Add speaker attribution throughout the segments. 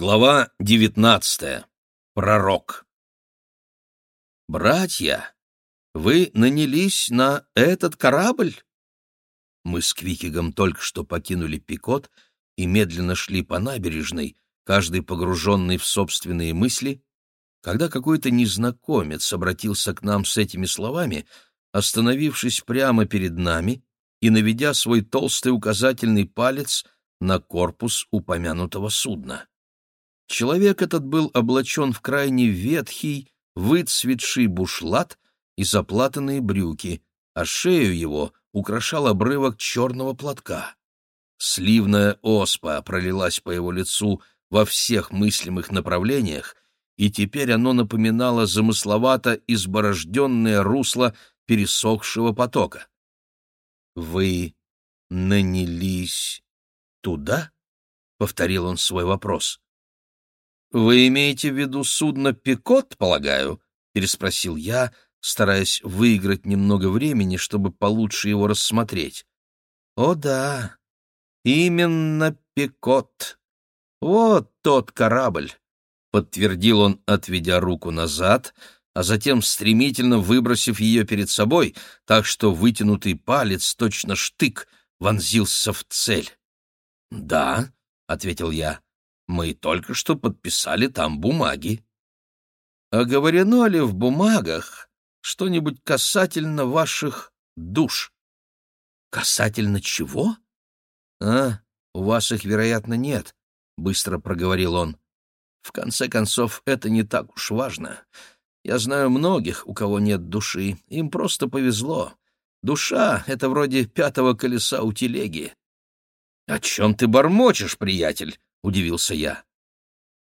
Speaker 1: Глава девятнадцатая. Пророк. «Братья, вы нанялись на этот корабль?» Мы с Квикигом только что покинули Пикот и медленно шли по набережной, каждый погруженный в собственные мысли, когда какой-то незнакомец обратился к нам с этими словами, остановившись прямо перед нами и наведя свой толстый указательный палец на корпус упомянутого судна. Человек этот был облачен в крайне ветхий, выцветший бушлат и заплатанные брюки, а шею его украшал обрывок черного платка. Сливная оспа пролилась по его лицу во всех мыслимых направлениях, и теперь оно напоминало замысловато изборожденное русло пересохшего потока. «Вы нанялись туда?» — повторил он свой вопрос. «Вы имеете в виду судно «Пикот», полагаю?» — переспросил я, стараясь выиграть немного времени, чтобы получше его рассмотреть. «О да, именно «Пикот». Вот тот корабль», — подтвердил он, отведя руку назад, а затем стремительно выбросив ее перед собой, так что вытянутый палец, точно штык, вонзился в цель. «Да», — ответил я, — мы только что подписали там бумаги. А говорено ли в бумагах что-нибудь касательно ваших душ? Касательно чего? А, у вас их, вероятно, нет, быстро проговорил он. В конце концов, это не так уж важно. Я знаю многих, у кого нет души, им просто повезло. Душа — это вроде пятого колеса у телеги. — О чем ты бормочешь, приятель? — удивился я.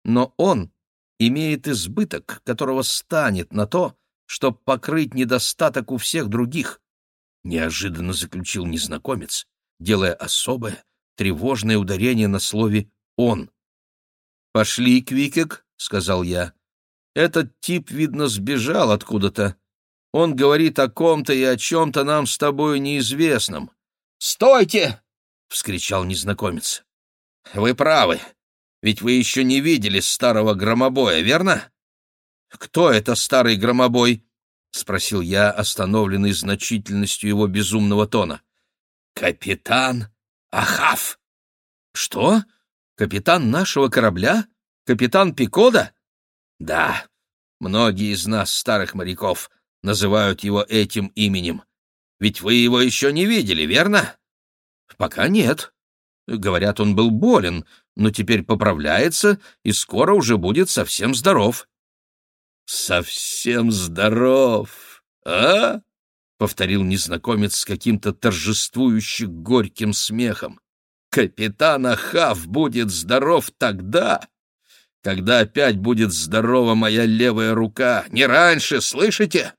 Speaker 1: «Но он имеет избыток, которого станет на то, чтобы покрыть недостаток у всех других», — неожиданно заключил незнакомец, делая особое, тревожное ударение на слове «он». «Пошли, Квикек», — сказал я. «Этот тип, видно, сбежал откуда-то. Он говорит о ком-то и о чем-то нам с тобой неизвестном». «Стойте!» — вскричал незнакомец. Вы правы, ведь вы еще не видели старого громобоя, верно? Кто это старый громобой? спросил я, остановленный значительностью его безумного тона. Капитан Ахав. Что? Капитан нашего корабля? Капитан Пикода? Да. Многие из нас, старых моряков, называют его этим именем. Ведь вы его еще не видели, верно? Пока нет. Говорят, он был болен, но теперь поправляется и скоро уже будет совсем здоров. «Совсем здоров, а?» — повторил незнакомец с каким-то торжествующим горьким смехом. «Капитан Ахав будет здоров тогда, когда опять будет здорова моя левая рука. Не раньше, слышите?»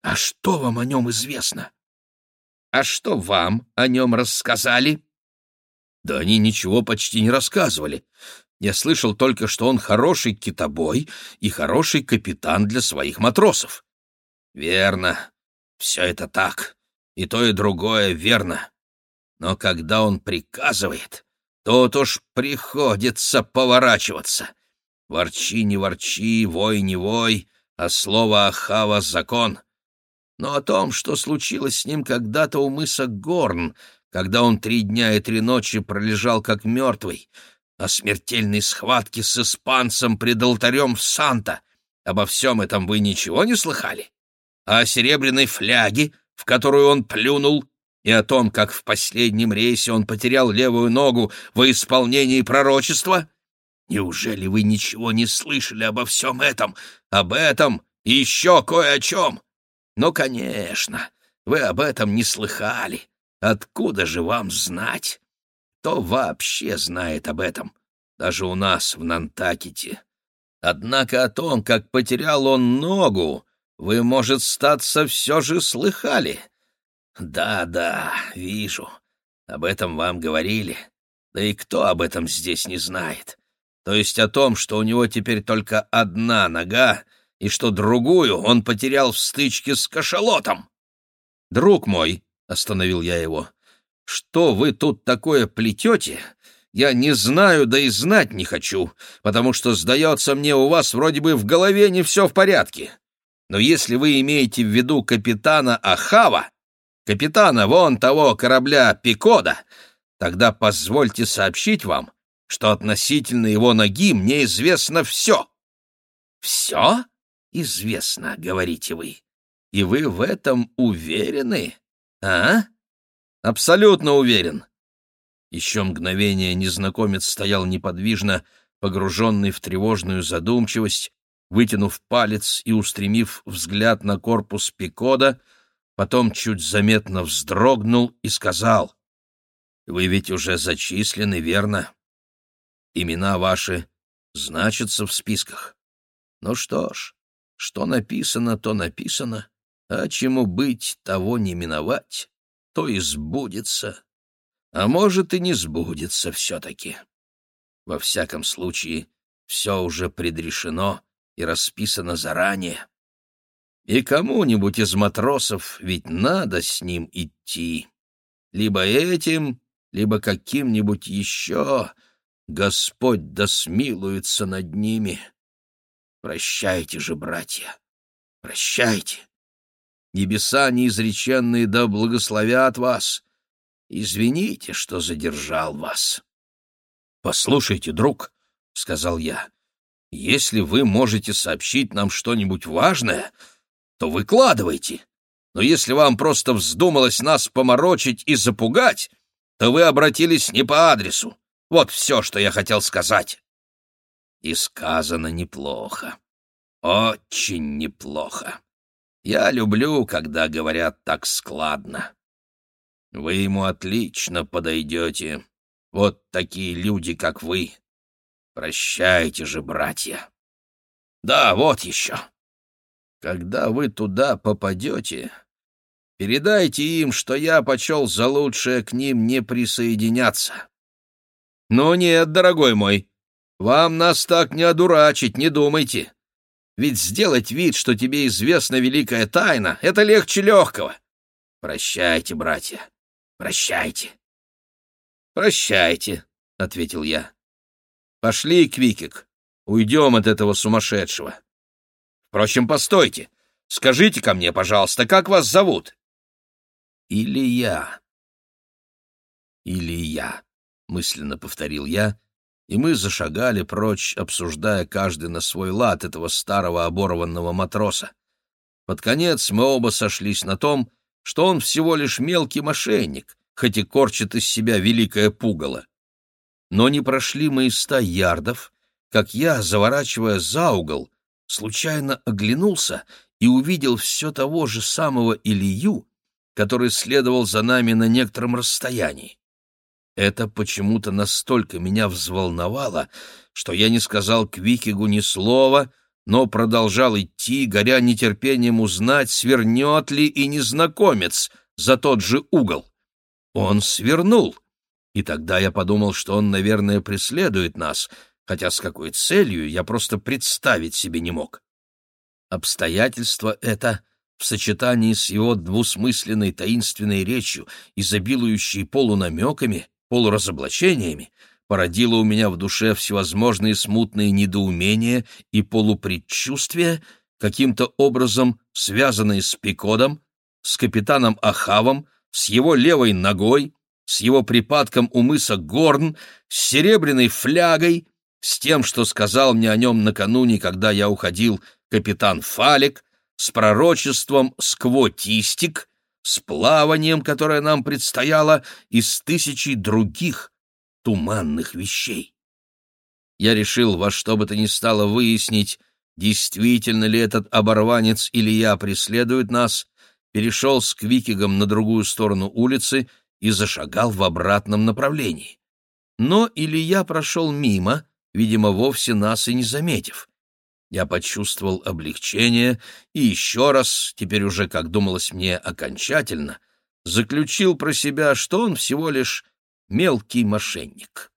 Speaker 1: «А что вам о нем известно?» «А что вам о нем рассказали?» Да они ничего почти не рассказывали. Я слышал только, что он хороший китобой и хороший капитан для своих матросов. Верно. Все это так. И то, и другое верно. Но когда он приказывает, тут уж приходится поворачиваться. Ворчи, не ворчи, вой, не вой, а слово Ахава — закон. Но о том, что случилось с ним когда-то у мыса Горн — когда он три дня и три ночи пролежал как мертвый, о смертельной схватке с испанцем пред алтарем в Санта. Обо всем этом вы ничего не слыхали? А о серебряной фляге, в которую он плюнул, и о том, как в последнем рейсе он потерял левую ногу во исполнении пророчества? Неужели вы ничего не слышали обо всем этом, об этом и еще кое о чем? Ну, конечно, вы об этом не слыхали. Откуда же вам знать? Кто вообще знает об этом? Даже у нас в Нантакете. Однако о том, как потерял он ногу, вы, может, статься все же слыхали. Да-да, вижу. Об этом вам говорили. Да и кто об этом здесь не знает? То есть о том, что у него теперь только одна нога, и что другую он потерял в стычке с кашалотом. Друг мой, — остановил я его. «Что вы тут такое плетете, я не знаю, да и знать не хочу, потому что, сдается мне, у вас вроде бы в голове не все в порядке. Но если вы имеете в виду капитана Ахава, капитана вон того корабля Пикода, тогда позвольте сообщить вам, что относительно его ноги мне известно все. Все известно, говорите вы. И вы в этом уверены, а? Абсолютно уверен. Еще мгновение незнакомец стоял неподвижно, погруженный в тревожную задумчивость, вытянув палец и устремив взгляд на корпус Пикода, потом чуть заметно вздрогнул и сказал, «Вы ведь уже зачислены, верно? Имена ваши значатся в списках. Ну что ж, что написано, то написано, а чему быть, того не миновать, то и сбудется, а может и не сбудется все-таки. Во всяком случае, все уже предрешено, и расписано заранее. И кому-нибудь из матросов ведь надо с ним идти. Либо этим, либо каким-нибудь еще. Господь да смилуется над ними. Прощайте же, братья, прощайте. Небеса неизреченные да благословят вас. Извините, что задержал вас. — Послушайте, друг, — сказал я, если вы можете сообщить нам что-нибудь важное, то выкладывайте. Но если вам просто вздумалось нас поморочить и запугать, то вы обратились не по адресу. Вот все, что я хотел сказать. И сказано неплохо. Очень неплохо. Я люблю, когда говорят так складно. Вы ему отлично подойдете. Вот такие люди, как вы. Прощайте же, братья. Да, вот еще. Когда вы туда попадете, передайте им, что я почел за лучшее к ним не присоединяться. Ну нет, дорогой мой, вам нас так не одурачить, не думайте. Ведь сделать вид, что тебе известна великая тайна, это легче легкого. Прощайте, братья, прощайте. Прощайте, — ответил я. Пошли, Квикик, уйдем от этого сумасшедшего. Впрочем, постойте, скажите ко мне, пожалуйста, как вас зовут? Илья. Илья, мысленно повторил я, и мы зашагали прочь, обсуждая каждый на свой лад этого старого оборванного матроса. Под конец мы оба сошлись на том, что он всего лишь мелкий мошенник, хоть и корчит из себя великое пугало. Но не прошли мы и ста ярдов, как я, заворачивая за угол, случайно оглянулся и увидел все того же самого Илью, который следовал за нами на некотором расстоянии. Это почему-то настолько меня взволновало, что я не сказал Квикигу ни слова, но продолжал идти, горя нетерпением узнать, свернет ли и незнакомец за тот же угол. Он свернул — и тогда я подумал, что он, наверное, преследует нас, хотя с какой целью я просто представить себе не мог. Обстоятельство это в сочетании с его двусмысленной таинственной речью, изобилующей полунамеками, полуразоблачениями, породило у меня в душе всевозможные смутные недоумения и полупредчувствия, каким-то образом связанные с Пикодом, с капитаном Ахавом, с его левой ногой, с его припадком у мыса Горн, с серебряной флягой, с тем, что сказал мне о нем накануне, когда я уходил, капитан Фалик, с пророчеством Сквотистик, с плаванием, которое нам предстояло, и с тысячей других туманных вещей. Я решил во что бы то ни стало выяснить, действительно ли этот оборванец или я преследует нас, перешел с Квикигом на другую сторону улицы и зашагал в обратном направлении. Но Илья прошел мимо, видимо, вовсе нас и не заметив. Я почувствовал облегчение и еще раз, теперь уже, как думалось мне, окончательно, заключил про себя, что он всего лишь мелкий мошенник.